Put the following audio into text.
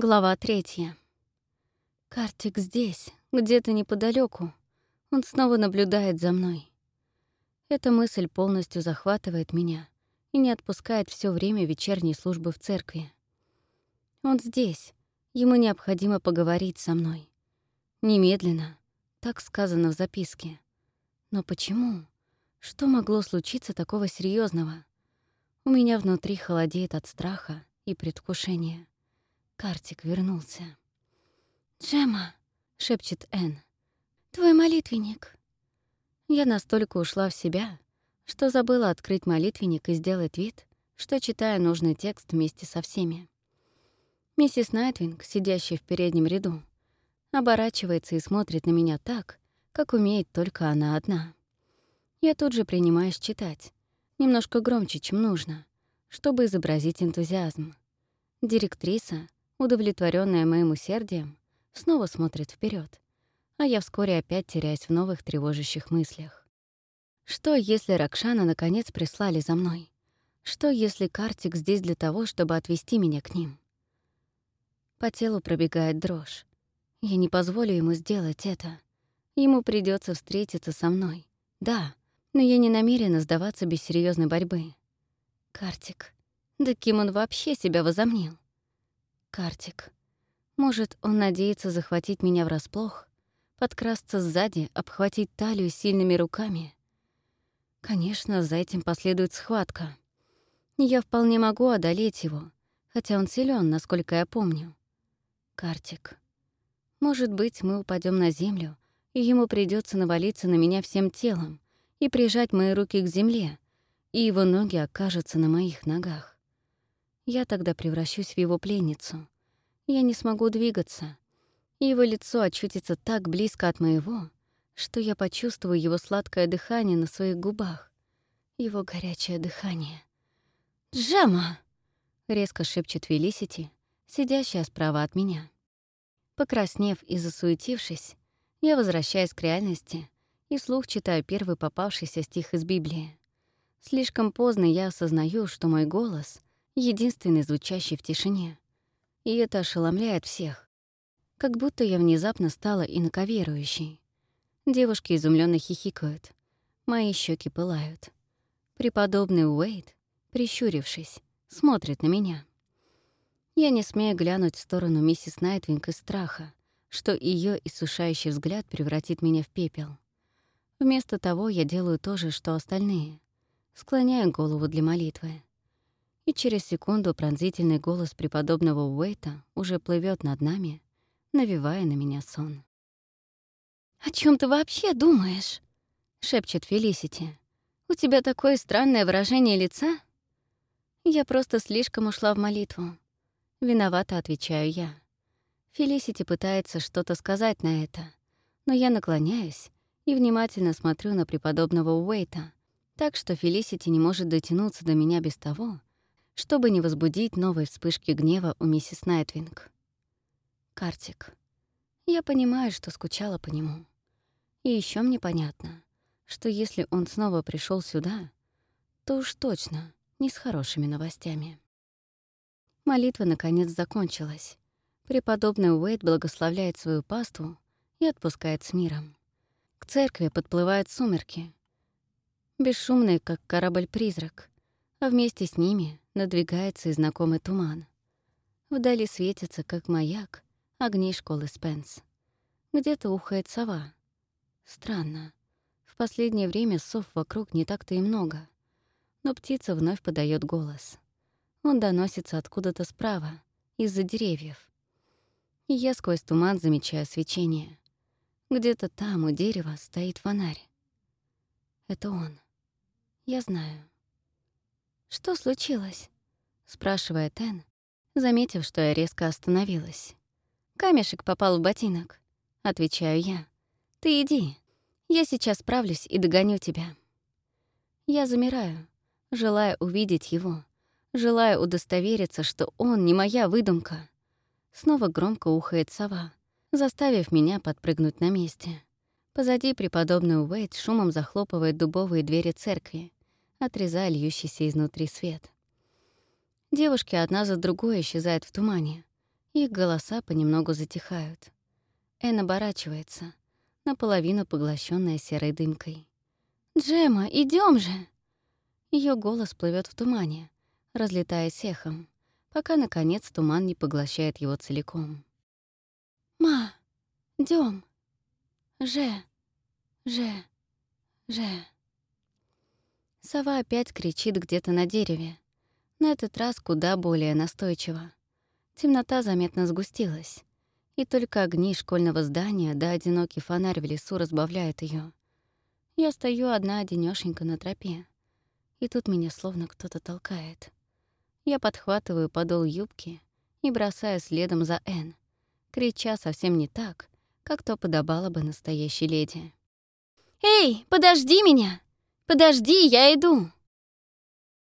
Глава третья. Картик здесь, где-то неподалеку. Он снова наблюдает за мной. Эта мысль полностью захватывает меня и не отпускает все время вечерней службы в церкви. Он здесь. Ему необходимо поговорить со мной. Немедленно. Так сказано в записке. Но почему? Что могло случиться такого серьезного? У меня внутри холодеет от страха и предвкушения. Картик вернулся. «Джема», — шепчет Энн, — «твой молитвенник». Я настолько ушла в себя, что забыла открыть молитвенник и сделать вид, что читаю нужный текст вместе со всеми. Миссис Найтвинг, сидящая в переднем ряду, оборачивается и смотрит на меня так, как умеет только она одна. Я тут же принимаюсь читать, немножко громче, чем нужно, чтобы изобразить энтузиазм. Директриса, удовлетворенная моим усердием, снова смотрит вперед, а я вскоре опять теряюсь в новых тревожащих мыслях. Что, если Ракшана наконец прислали за мной? Что, если Картик здесь для того, чтобы отвести меня к ним? По телу пробегает дрожь. Я не позволю ему сделать это. Ему придется встретиться со мной. Да, но я не намерена сдаваться без серьезной борьбы. Картик. Да кем он вообще себя возомнил? Картик. Может, он надеется захватить меня врасплох, подкрасться сзади, обхватить талию сильными руками? Конечно, за этим последует схватка. Я вполне могу одолеть его, хотя он силен, насколько я помню. Картик. Может быть, мы упадем на землю, и ему придется навалиться на меня всем телом и прижать мои руки к земле, и его ноги окажутся на моих ногах. Я тогда превращусь в его пленницу. Я не смогу двигаться. Его лицо очутится так близко от моего, что я почувствую его сладкое дыхание на своих губах. Его горячее дыхание. «Джама!» — резко шепчет Фелисити, сидящая справа от меня. Покраснев и засуетившись, я возвращаюсь к реальности и вслух читаю первый попавшийся стих из Библии. Слишком поздно я осознаю, что мой голос единственный звучащий в тишине. И это ошеломляет всех. Как будто я внезапно стала инаковерующей. Девушки изумленно хихикают. Мои щеки пылают. Преподобный Уэйд, прищурившись, смотрит на меня. Я не смею глянуть в сторону миссис Найтвинг из страха, что ее иссушающий взгляд превратит меня в пепел. Вместо того я делаю то же, что остальные. Склоняю голову для молитвы и через секунду пронзительный голос преподобного Уэйта уже плывет над нами, навевая на меня сон. «О чем ты вообще думаешь?» — шепчет Фелисити. «У тебя такое странное выражение лица?» Я просто слишком ушла в молитву. Виновата, отвечаю я. Фелисити пытается что-то сказать на это, но я наклоняюсь и внимательно смотрю на преподобного Уэйта, так что Фелисити не может дотянуться до меня без того, чтобы не возбудить новой вспышки гнева у миссис Найтвинг. Картик. Я понимаю, что скучала по нему. И еще мне понятно, что если он снова пришел сюда, то уж точно не с хорошими новостями. Молитва, наконец, закончилась. Преподобный Уэйд благословляет свою паству и отпускает с миром. К церкви подплывают сумерки, бесшумные, как корабль-призрак, вместе с ними надвигается и знакомый туман. Вдали светится, как маяк, огни школы Спенс. Где-то ухает сова. Странно. В последнее время сов вокруг не так-то и много. Но птица вновь подает голос. Он доносится откуда-то справа, из-за деревьев. И я сквозь туман замечаю свечение. Где-то там, у дерева, стоит фонарь. Это он. Я знаю. «Что случилось?» — спрашивает Энн, заметив, что я резко остановилась. «Камешек попал в ботинок», — отвечаю я. «Ты иди, я сейчас справлюсь и догоню тебя». Я замираю, желая увидеть его, желая удостовериться, что он не моя выдумка. Снова громко ухает сова, заставив меня подпрыгнуть на месте. Позади преподобный Уэйт шумом захлопывает дубовые двери церкви, отрезая льющийся изнутри свет. Девушки одна за другой исчезают в тумане. Их голоса понемногу затихают. Эн оборачивается, наполовину поглощенная серой дымкой. «Джема, идем же!» Ее голос плывет в тумане, разлетаясь эхом, пока, наконец, туман не поглощает его целиком. «Ма, идем, Же, же, же!» Сова опять кричит где-то на дереве, на этот раз куда более настойчиво. Темнота заметно сгустилась, и только огни школьного здания да одинокий фонарь в лесу разбавляют ее. Я стою одна одинёшенька на тропе, и тут меня словно кто-то толкает. Я подхватываю подол юбки и бросаю следом за Н, крича совсем не так, как то подобало бы настоящей леди. «Эй, подожди меня! Подожди, я иду!»